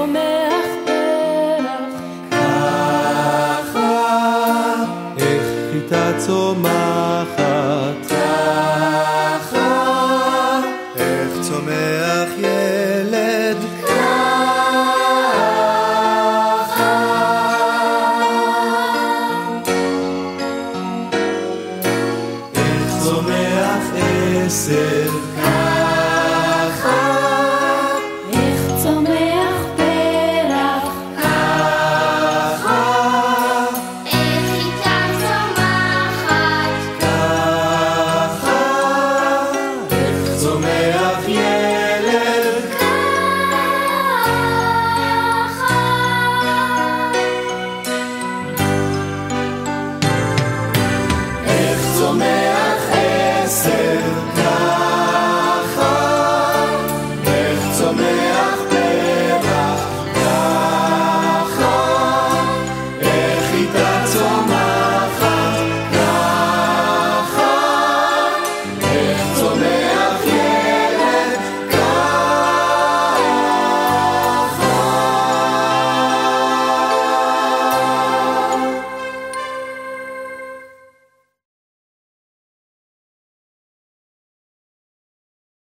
צומח פרח. ככה, איך חיטה צומחת. ככה, איך צומח ילד. ככה. איך צומח עשר. ככה.